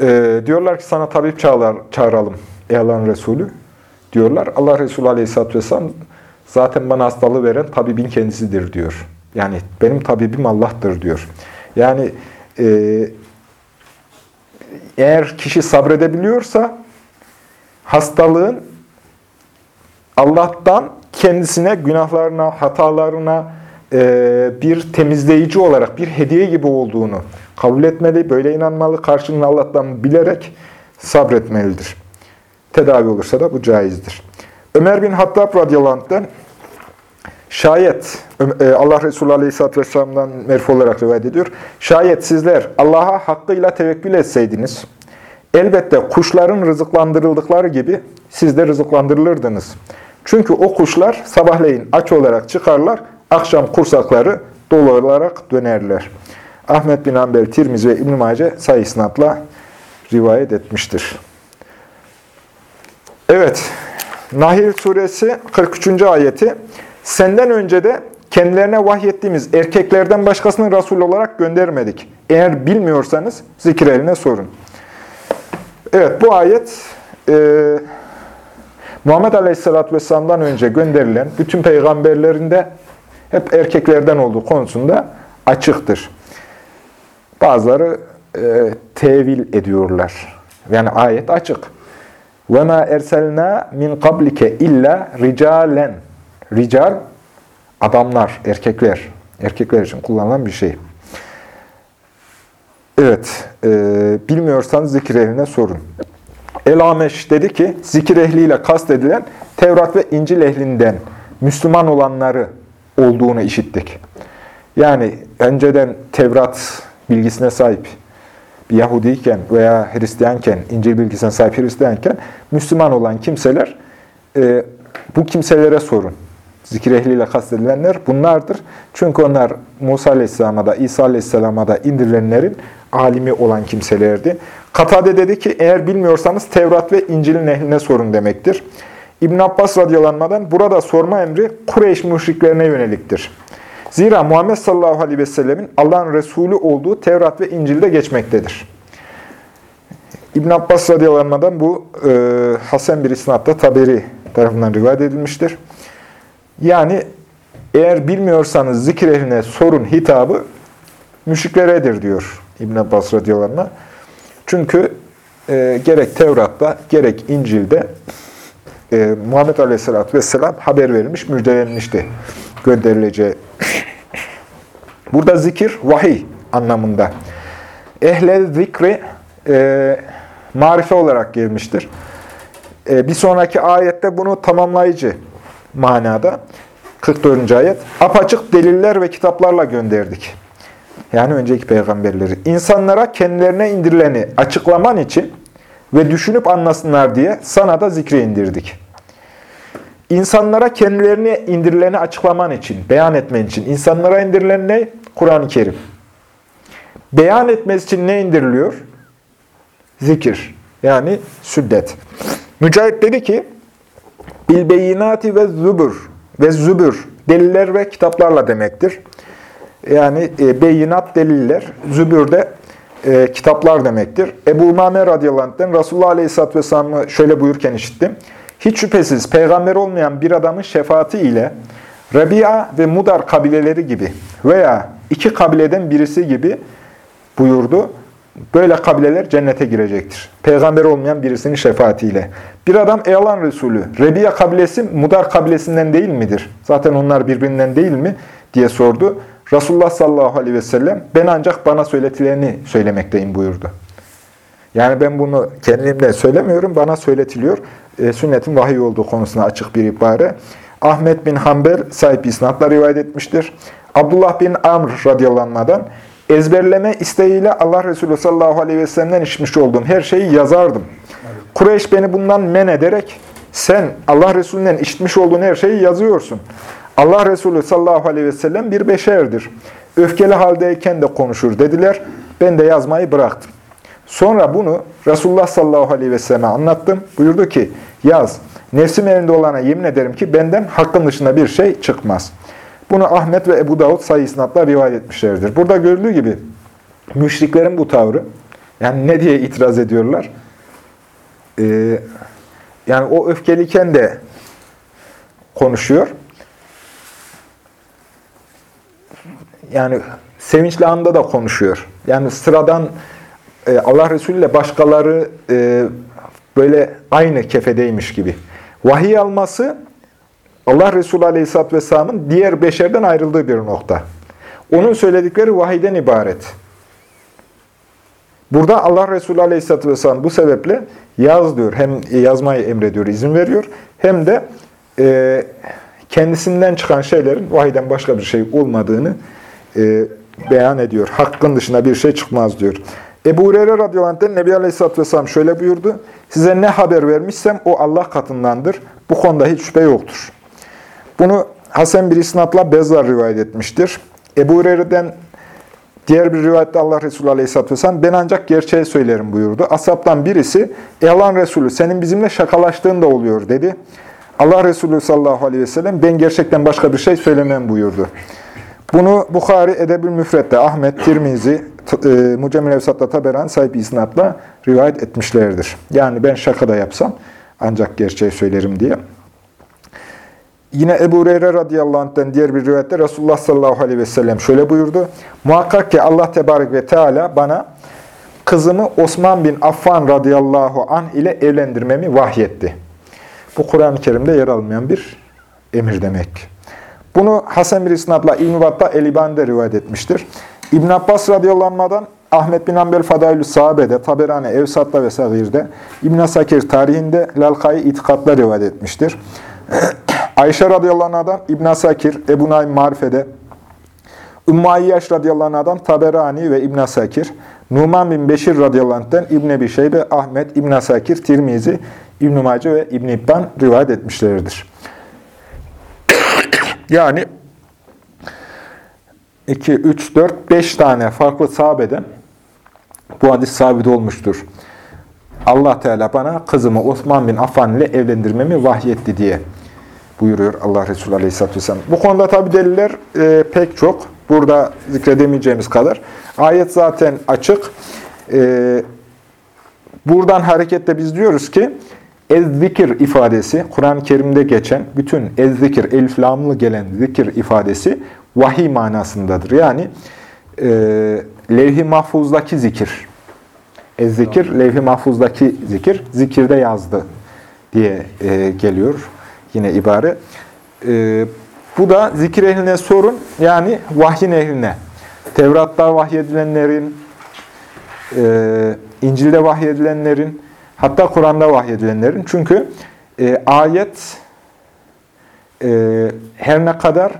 Speaker 1: e, diyorlar ki sana tabip çağır, çağıralım ey Allah'ın Resulü diyorlar. Allah Resulü Aleyhisselatü Vesselam zaten bana hastalığı veren tabibin kendisidir diyor. Yani benim tabibim Allah'tır diyor. Yani e, eğer kişi sabredebiliyorsa hastalığın Allah'tan kendisine, günahlarına, hatalarına e, bir temizleyici olarak, bir hediye gibi olduğunu kabul etmeli, böyle inanmalı, karşılığını Allah'tan bilerek sabretmelidir. Tedavi olursa da bu caizdir. Ömer bin Hattab radıyallahu anh'den şayet e, Allah Resulü aleyhisselatü vesselam'dan merfu olarak rivayet ediyor. Şayet sizler Allah'a hakkıyla tevekkül etseydiniz, elbette kuşların rızıklandırıldıkları gibi siz de rızıklandırılırdınız. Çünkü o kuşlar sabahleyin aç olarak çıkarlar, akşam kursakları dolu olarak dönerler. Ahmet bin Hanbel, Tirmizi ve İbn-i Mace sayısınatla rivayet etmiştir. Evet, Nahil suresi 43. ayeti. Senden önce de kendilerine vahyettiğimiz erkeklerden başkasını Resul olarak göndermedik. Eğer bilmiyorsanız zikir eline sorun. Evet, bu ayet e, Muhammed Aleyhisselatü Vesselam'dan önce gönderilen bütün peygamberlerinde hep erkeklerden olduğu konusunda açıktır. Bazıları e, tevil ediyorlar. Yani ayet açık. وَمَا اَرْسَلْنَا مِنْ قَبْلِكَ illa ricalen. Rical, adamlar, erkekler. Erkekler için kullanılan bir şey. Evet, e, bilmiyorsanız zikir ehline sorun. Elameş dedi ki, zikir ehliyle kastedilen Tevrat ve İncil ehlinden Müslüman olanları olduğunu işittik. Yani önceden Tevrat bilgisine sahip bir Yahudiyken veya Hristiyanken, İncil bilgisine sahip Hristiyanken Müslüman olan kimseler e, bu kimselere sorun. Zikir ehliyle kastedilenler bunlardır. Çünkü onlar Musa Aleyhisselam'a da İsa Aleyhisselam'a da indirilenlerin alimi olan kimselerdi. Katade dedi ki eğer bilmiyorsanız Tevrat ve İncil'in ehline sorun demektir. İbn Abbas radyalanmadan burada sorma emri Kureyş müşriklerine yöneliktir. Zira Muhammed sallallahu aleyhi ve sellemin Allah'ın Resulü olduğu Tevrat ve İncil'de geçmektedir. İbn Abbas radıyallahu bu e, Hasan bir isnatta Taberi tarafından rivayet edilmiştir. Yani eğer bilmiyorsanız zikir ehline sorun hitabı müşrikleredir diyor İbn Abbas radıyallahu Çünkü e, gerek Tevrat'ta gerek İncil'de e, Muhammed aleyhissalatü vesselam haber verilmiş, müjdelenmişti gönderileceği Burada zikir vahiy anlamında. Ehle zikri e, marife olarak gelmiştir. E, bir sonraki ayette bunu tamamlayıcı manada. 44. ayet. Apaçık deliller ve kitaplarla gönderdik. Yani önceki peygamberleri. İnsanlara kendilerine indirileni açıklaman için ve düşünüp anlasınlar diye sana da zikri indirdik. İnsanlara kendilerine indirileni açıklaman için, beyan etmen için. İnsanlara indirilen ne? Kur'an-ı Kerim. Beyan etmesi için ne indiriliyor? Zikir. Yani sünnet. Mücahit dedi ki, Bilbeyinati ve zübür ve zübür deliller ve kitaplarla demektir. Yani e, beyinat deliller, zübür de e, kitaplar demektir. Ebu Umame radıyallahu anh'den Resulullah aleyhisselatü vesselam'ı şöyle buyurken işittim. Hiç şüphesiz peygamber olmayan bir adamın şefaati ile Rabia ve Mudar kabileleri gibi veya iki kabileden birisi gibi buyurdu. Böyle kabileler cennete girecektir. Peygamber olmayan birisinin şefaatiyle. Bir adam ey Allah'ın Resulü, Rebiya kabilesi Mudar kabilesinden değil midir? Zaten onlar birbirinden değil mi? diye sordu. Resulullah sallallahu aleyhi ve sellem ben ancak bana söyletileni söylemekteyim buyurdu. Yani ben bunu kendimden söylemiyorum, bana söyletiliyor. E, sünnetin vahiy olduğu konusuna açık bir ibare. Ahmet bin Hanbel sahip isnatla rivayet etmiştir. Abdullah bin Amr radıyallahu ezberleme isteğiyle Allah Resulü sallallahu aleyhi ve sellem'den işmiş olduğum her şeyi yazardım. Kureyş beni bundan men ederek sen Allah Resulü'nden işitmiş olduğun her şeyi yazıyorsun. Allah Resulü sallallahu aleyhi ve sellem bir beşerdir. Öfkeli haldeyken de konuşur dediler. Ben de yazmayı bıraktım. Sonra bunu Resulullah sallallahu aleyhi ve selleme anlattım. Buyurdu ki yaz. Nefsim elinde olana yemin ederim ki benden hakkın dışında bir şey çıkmaz. Bunu Ahmet ve Ebu Davud sayı rivayet etmişlerdir. Burada görüldüğü gibi müşriklerin bu tavrı, yani ne diye itiraz ediyorlar? Ee, yani o öfkeliyken de konuşuyor. Yani sevinçli anda da konuşuyor. Yani sıradan e, Allah Resulü ile başkaları e, böyle aynı kefedeymiş gibi. Vahiy alması Allah Resulü Aleyhisselatü Vesselam'ın diğer beşerden ayrıldığı bir nokta. Onun söyledikleri vahiyden ibaret. Burada Allah Resulü Aleyhisselatü Vesselam bu sebeple yaz diyor. Hem yazmayı emrediyor, izin veriyor. Hem de e, kendisinden çıkan şeylerin vahiyden başka bir şey olmadığını e, beyan ediyor. Hakkın dışında bir şey çıkmaz diyor. Ebu Hureyre radıyallahu Nebi Aleyhisselatü Vesselam şöyle buyurdu. Size ne haber vermişsem o Allah katındandır. Bu konuda hiç şüphe yoktur. Bunu Hasan bir isnatla Bezzar rivayet etmiştir. Ebu Hureyre'den diğer bir rivayette Allah Resulü Aleyhisselatü Vesselam ben ancak gerçeği söylerim buyurdu. Asaptan birisi Elan Resulü senin bizimle şakalaştığın da oluyor dedi. Allah Resulü sallallahu aleyhi ve sellem ben gerçekten başka bir şey söylemem buyurdu. Bunu Bukhari Edebül Müfret'te Ahmet, Tirmizi, e, Mucemil Evsat'ta Taberan sahip isnatla rivayet etmişlerdir. Yani ben şaka da yapsam ancak gerçeği söylerim diye. Yine Ebu Hureyre radıyallahu anh'ten diğer bir rivayette Resulullah sallallahu aleyhi ve sellem şöyle buyurdu. Muhakkak ki Allah tebarek ve teala bana kızımı Osman bin Affan radıyallahu anh ile evlendirmemi vahyetti. Bu Kur'an-ı Kerim'de yer almayan bir emir demek. Bunu Hasan bir isnadla İbn-i Battah El-İbani'de rivayet etmiştir. İbn Abbas radıyallahu Ahmet bin Ambel Fadailü Sahabe'de, Taberane, Evsat'ta ve Sagir'de, İbn Sakir tarihinde Lalkay'ı itikatla rivayet etmiştir. Ayşe radıyallahu anh'dan İbn Sakir, Ebu Naim Marife'de, Ümmü Ayyaş radıyallahu anh'dan Taberani ve İbn Sakir, Numan bin Beşir radıyallahu anh'tan İbn Ebi Şeybe, Ahmet, İbn Sakir, Tirmizi, İbn Mace ve İbn İbban rivayet etmişlerdir. yani 2, 3, 4, 5 tane farklı sahabeden bu hadis sabit olmuştur. Allah Teala bana kızımı Osman bin Affan ile evlendirmemi vahyetti diye buyuruyor Allah Resulü Aleyhisselatü Vesselam. Bu konuda tabi deliller e, pek çok. Burada zikredemeyeceğimiz kadar. Ayet zaten açık. E, buradan hareketle biz diyoruz ki Ez-zikir ifadesi, Kur'an-ı Kerim'de geçen bütün ez-zikir, elif lamlı gelen zikir ifadesi vahiy manasındadır. Yani e, levh-i mahfuzdaki zikir. Ez-zikir, levh-i mahfuzdaki zikir, zikirde yazdı diye e, geliyor yine ibare. E, bu da zikir ehline sorun, yani vahyin ehline. Tevrat'ta vahyedilenlerin, e, İncil'de vahyedilenlerin, hatta Kur'an'da vahyedilenlerin. Çünkü e, ayet e, her ne kadar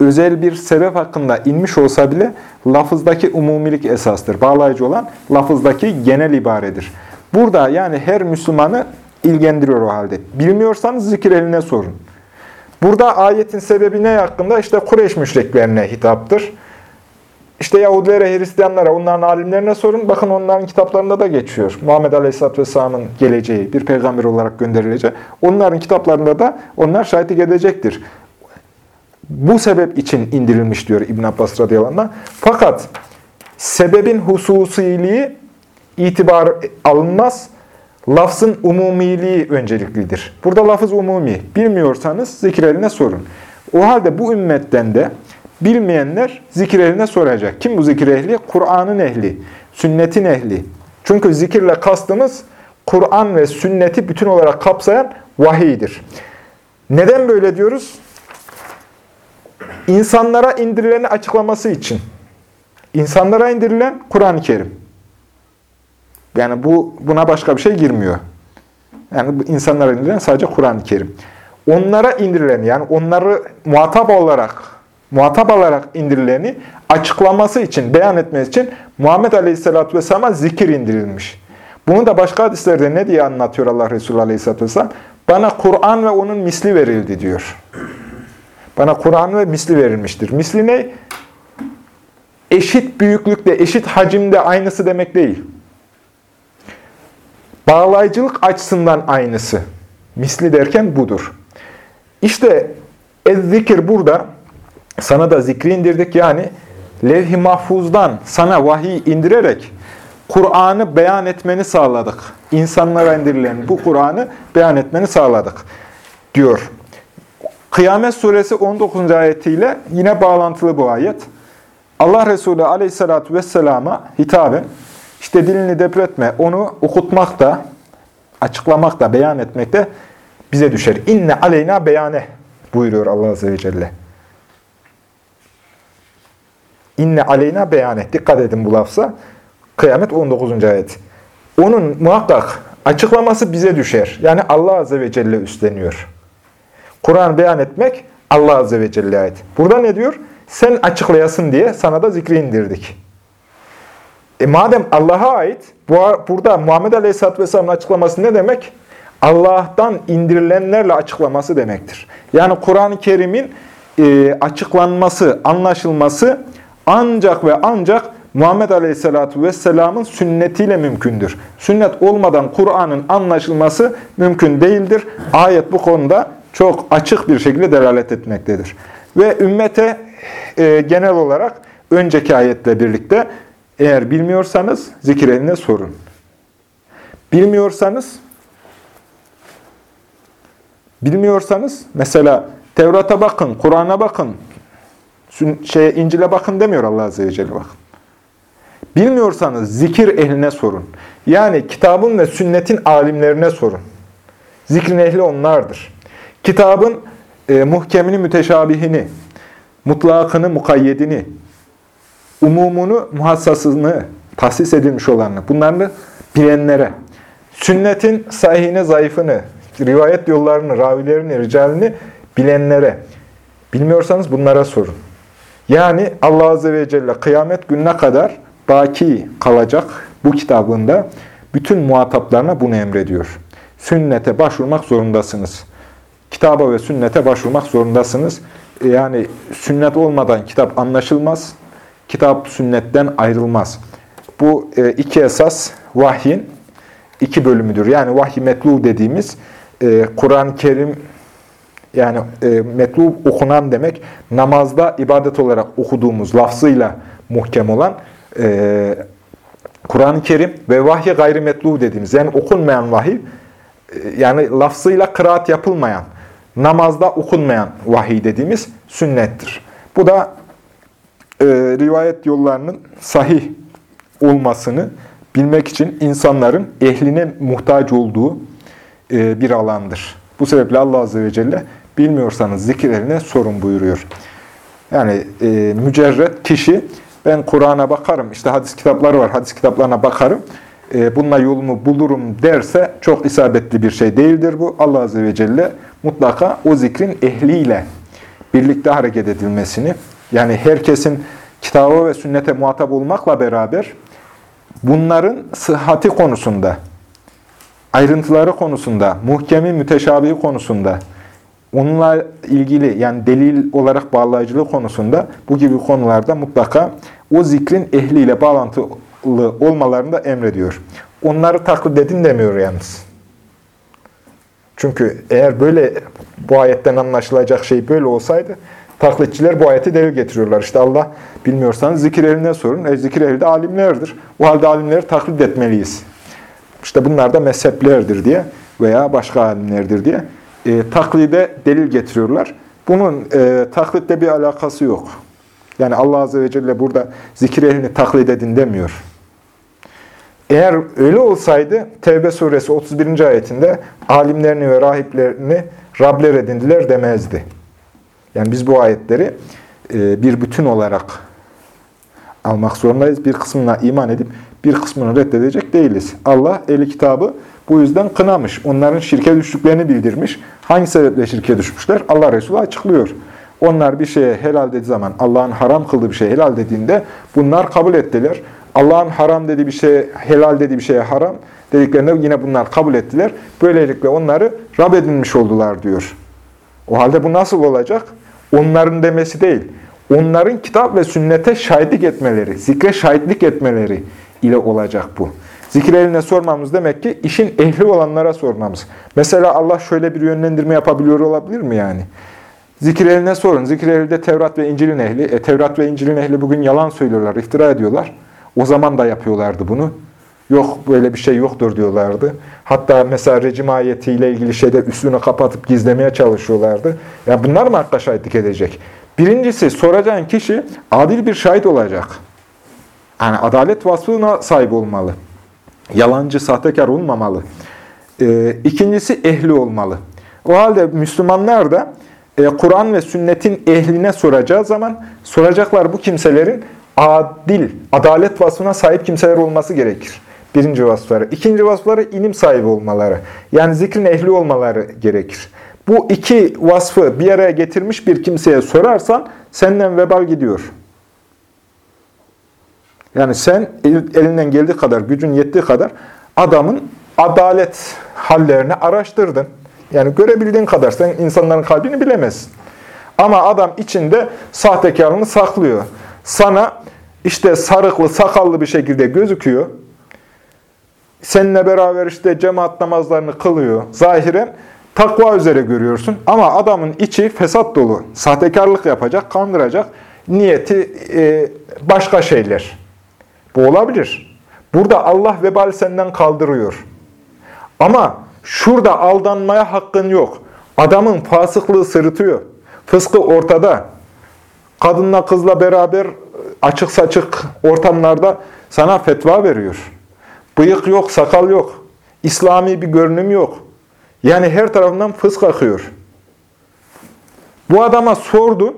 Speaker 1: özel bir sebep hakkında inmiş olsa bile lafızdaki umumilik esastır. Bağlayıcı olan lafızdaki genel ibaredir. Burada yani her Müslümanı ilgilendiriyor o halde. Bilmiyorsanız zikir eline sorun. Burada ayetin sebebi ne hakkında? İşte Kureyş müşriklerine hitaptır. İşte Yahudilere, Hristiyanlara, onların alimlerine sorun. Bakın onların kitaplarında da geçiyor. Muhammed Aleyhisselatü Vesselam'ın geleceği, bir peygamber olarak gönderileceği. Onların kitaplarında da onlar şahitlik edecektir. Bu sebep için indirilmiş diyor İbn Abbas radıyallahu anh. Fakat sebebin hususiliği itibar alınmaz. Lafzın umumiliği önceliklidir. Burada lafız umumi. Bilmiyorsanız zikir eline sorun. O halde bu ümmetten de bilmeyenler zikir ehline soracak. Kim bu zikir ehli? Kur'an'ın ehli, sünnetin ehli. Çünkü zikirle kastımız Kur'an ve sünneti bütün olarak kapsayan vahiydir. Neden böyle diyoruz? İnsanlara indirileni açıklaması için. İnsanlara indirilen Kur'an-ı Kerim. Yani bu buna başka bir şey girmiyor. Yani insanlara indirilen sadece Kur'an-ı Kerim. onlara indirileni yani onları muhatap olarak muhatap olarak indirileni açıklaması için, beyan etmesi için Muhammed Aleyhisselatü Vesselam'a zikir indirilmiş. Bunu da başka hadislerde ne diye anlatıyor Allah Resulü Aleyhisselatü Vesselam? Bana Kur'an ve onun misli verildi diyor. Bana Kur'an ve misli verilmiştir. Misli ne? Eşit büyüklükte, eşit hacimde aynısı demek değil. Bağlayıcılık açısından aynısı. Misli derken budur. İşte zikir burada sana da zikri indirdik yani levh-i mahfuzdan sana vahiy indirerek Kur'an'ı beyan etmeni sağladık. İnsanlara indirilen bu Kur'an'ı beyan etmeni sağladık diyor. Kıyamet suresi 19. ayetiyle yine bağlantılı bu ayet. Allah Resulü aleyhissalatü vesselama hitaben işte dilini depretme, onu okutmak da, açıklamak da, beyan etmek de bize düşer. İnne aleyna beyane buyuruyor Allah Azze ve Celle. İnne aleyna beyane. Dikkat edin bu lafza. Kıyamet 19. ayet. Onun muhakkak açıklaması bize düşer. Yani Allah Azze ve Celle üstleniyor. Kur'an beyan etmek Allah Azze ve Celle'ye ait. Burada ne diyor? Sen açıklayasın diye sana da zikri indirdik. E madem Allah'a ait, bu, burada Muhammed Aleyhisselatü Vesselam'ın açıklaması ne demek? Allah'tan indirilenlerle açıklaması demektir. Yani Kur'an-ı Kerim'in e, açıklanması, anlaşılması ancak ve ancak Muhammed Aleyhisselatü Vesselam'ın sünnetiyle mümkündür. Sünnet olmadan Kur'an'ın anlaşılması mümkün değildir. Ayet bu konuda çok açık bir şekilde delalet etmektedir. Ve ümmete e, genel olarak önceki ayetle birlikte eğer bilmiyorsanız zikir eline sorun. Bilmiyorsanız bilmiyorsanız mesela Tevrat'a bakın, Kur'an'a bakın, şeye, İncil'e bakın demiyor Allah Azze ve Celle bakın. Bilmiyorsanız zikir ehline sorun. Yani kitabın ve sünnetin alimlerine sorun. Zikrin ehli onlardır. Kitabın e, muhkemini, müteşabihini, mutlakını, mukayyedini, umumunu, muhassasını, tahsis edilmiş olanını, bunları bilenlere, sünnetin sahihini, zayıfını, rivayet yollarını, ravilerini, ricalini bilenlere, bilmiyorsanız bunlara sorun. Yani Allah Azze ve Celle kıyamet gününe kadar baki kalacak bu kitabında bütün muhataplarına bunu emrediyor. Sünnete başvurmak zorundasınız. Kitaba ve sünnete başvurmak zorundasınız. Yani sünnet olmadan kitap anlaşılmaz. Kitap sünnetten ayrılmaz. Bu e, iki esas vahyin iki bölümüdür. Yani vahiy metlu dediğimiz e, Kur'an-ı Kerim yani e, metlu okunan demek namazda ibadet olarak okuduğumuz lafzıyla muhkem olan e, Kur'an-ı Kerim ve vahyi gayrimetlu dediğimiz yani okunmayan vahiy e, yani lafzıyla kıraat yapılmayan namazda okunmayan vahiy dediğimiz sünnettir. Bu da e, rivayet yollarının sahih olmasını bilmek için insanların ehline muhtaç olduğu e, bir alandır. Bu sebeple Allah Azze ve Celle bilmiyorsanız zikirlerine sorun buyuruyor. Yani e, mücerret kişi ben Kur'an'a bakarım, işte hadis kitapları var, hadis kitaplarına bakarım, e, bununla yolumu bulurum derse çok isabetli bir şey değildir bu. Allah Azze ve Celle mutlaka o zikrin ehliyle birlikte hareket edilmesini, yani herkesin kitaba ve sünnete muhatap olmakla beraber bunların sıhhati konusunda, ayrıntıları konusunda, muhkemi müteşabihi konusunda, onunla ilgili yani delil olarak bağlayıcılığı konusunda bu gibi konularda mutlaka o zikrin ehliyle bağlantılı olmalarını da emrediyor. Onları taklit edin demiyor yalnız. Çünkü eğer böyle bu ayetten anlaşılacak şey böyle olsaydı taklitçiler bu ayeti delil getiriyorlar. İşte Allah bilmiyorsanız zikir eline sorun. E, zikir ehli de alimlerdir. O halde alimleri taklit etmeliyiz. İşte bunlar da mezheplerdir diye veya başka alimlerdir diye e, taklide delil getiriyorlar. Bunun e, taklitle bir alakası yok. Yani Allah Azze ve Celle burada zikir ehlini taklit edin demiyor. Eğer öyle olsaydı Tevbe suresi 31. ayetinde alimlerini ve rahiplerini Rabler edindiler demezdi. Yani biz bu ayetleri e, bir bütün olarak almak zorundayız. Bir kısmına iman edip bir kısmını reddedecek değiliz. Allah eli kitabı bu yüzden kınamış. Onların şirke düştüklerini bildirmiş. Hangi sebeple şirke düşmüşler? Allah Resulü açıklıyor. Onlar bir şeye helal dediği zaman, Allah'ın haram kıldığı bir şey helal dediğinde bunlar kabul ettiler. Allah'ın haram dediği bir şeye, helal dediği bir şeye haram dediklerinde yine bunlar kabul ettiler. Böylelikle onları Rab edinmiş oldular diyor. O halde bu nasıl olacak? Onların demesi değil. Onların kitap ve sünnete şahitlik etmeleri, zikre şahitlik etmeleri ile olacak bu. Zikir eline sormamız demek ki işin ehli olanlara sormamız. Mesela Allah şöyle bir yönlendirme yapabiliyor olabilir mi yani? Zikir eline sorun. Zikir ehli de Tevrat ve İncil'in ehli. E, Tevrat ve İncil'in ehli bugün yalan söylüyorlar, iftira ediyorlar. O zaman da yapıyorlardı bunu. Yok böyle bir şey yoktur diyorlardı. Hatta mesela rejim ayetiyle ilgili şeyde üstünü kapatıp gizlemeye çalışıyorlardı. Ya bunlar mı hakka şahitlik edecek? Birincisi soracağın kişi adil bir şahit olacak. Yani adalet vasfına sahip olmalı. Yalancı, sahtekar olmamalı. Ee, ikincisi ehli olmalı. O halde Müslümanlar da e, Kur'an ve sünnetin ehline soracağı zaman soracaklar bu kimselerin adil, adalet vasfına sahip kimseler olması gerekir. Birinci vasıfları. İkinci vasıfları ilim sahibi olmaları. Yani zikrin ehli olmaları gerekir. Bu iki vasfı bir araya getirmiş bir kimseye sorarsan senden vebal gidiyor. Yani sen elinden geldiği kadar, gücün yettiği kadar adamın adalet hallerini araştırdın. Yani görebildiğin kadar sen insanların kalbini bilemezsin. Ama adam içinde sahtekarlığını saklıyor. Sana işte sarıklı, sakallı bir şekilde gözüküyor. Seninle beraber işte cemaat namazlarını kılıyor. Zahiren takva üzere görüyorsun. Ama adamın içi fesat dolu. Sahtekarlık yapacak, kandıracak. Niyeti e, başka şeyler. Bu olabilir. Burada Allah vebal senden kaldırıyor. Ama şurada aldanmaya hakkın yok. Adamın fasıklığı sırıtıyor. Fıskı ortada. Kadınla kızla beraber açık saçık ortamlarda sana fetva veriyor. Bıyık yok, sakal yok. İslami bir görünüm yok. Yani her tarafından fısk akıyor. Bu adama sordun,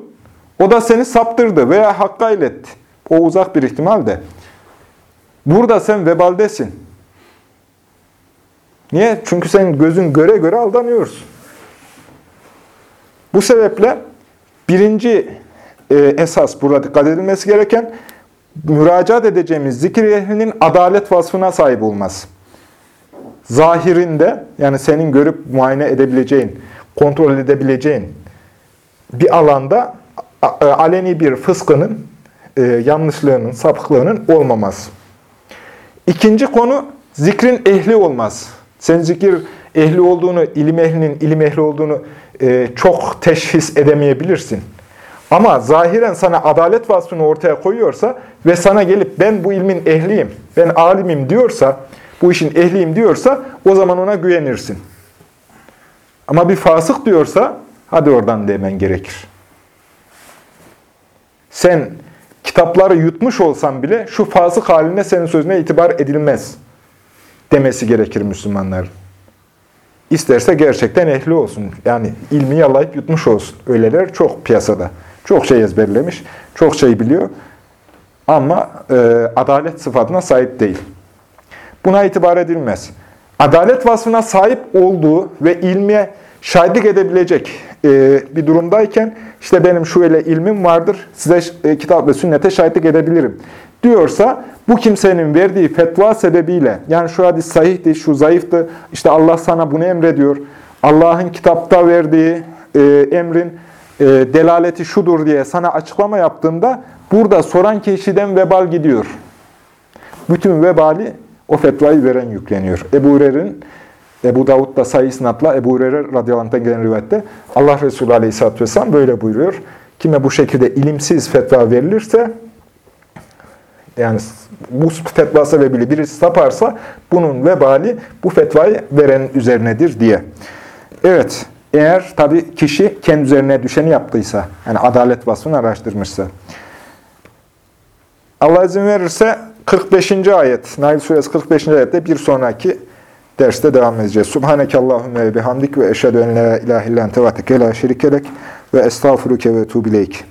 Speaker 1: o da seni saptırdı veya hakka iletti. O uzak bir ihtimal de. Burada sen vebaldesin. Niye? Çünkü senin gözün göre göre aldanıyorsun. Bu sebeple birinci e, esas burada dikkat edilmesi gereken müracaat edeceğimiz zikir ehlinin adalet vasfına sahip olmaz. Zahirinde yani senin görüp muayene edebileceğin, kontrol edebileceğin bir alanda e, aleni bir fıskının, e, yanlışlığının, sapıklığının olmaması. İkinci konu zikrin ehli olmaz. Sen zikir ehli olduğunu, ilim ehlinin ilim ehli olduğunu e, çok teşhis edemeyebilirsin. Ama zahiren sana adalet vasfını ortaya koyuyorsa ve sana gelip ben bu ilmin ehliyim, ben alimim diyorsa, bu işin ehliyim diyorsa o zaman ona güvenirsin. Ama bir fasık diyorsa hadi oradan demen gerekir. Sen kitapları yutmuş olsan bile şu fasık haline senin sözüne itibar edilmez demesi gerekir Müslümanların. İsterse gerçekten ehli olsun. Yani ilmi yalayıp yutmuş olsun. Öyleler çok piyasada. Çok şey ezberlemiş, çok şey biliyor. Ama e, adalet sıfatına sahip değil. Buna itibar edilmez. Adalet vasfına sahip olduğu ve ilmiye şahitlik edebilecek e, bir durumdayken, işte benim şu ile ilmim vardır, size e, kitap ve sünnete şahitlik edebilirim diyorsa, bu kimsenin verdiği fetva sebebiyle, yani şu hadis sahihti, şu zayıftı, işte Allah sana bunu emrediyor, Allah'ın kitapta verdiği e, emrin e, delaleti şudur diye sana açıklama yaptığında, burada soran kişiden vebal gidiyor. Bütün vebali o fetvayı veren yükleniyor. Ebu Hurer'in Ebu Davud'da sayı isnatla Ebu Hureyre radıyallahu gelen rivayette Allah Resulü aleyhisselatü vesselam böyle buyuruyor. Kime bu şekilde ilimsiz fetva verilirse yani bu fetva sebebiyle birisi saparsa bunun vebali bu fetvayı veren üzerinedir diye. Evet, eğer tabi kişi kendi üzerine düşeni yaptıysa, yani adalet vasfını araştırmışsa. Allah izin verirse 45. ayet, Nail Suresi 45. ayette bir sonraki derste devam edeceğiz. Subhaneke Allahümme ve bihamdik ve eşhedü en la ilahe illan tevateke la şerikelek ve estağfuruke ve tuğbileyk.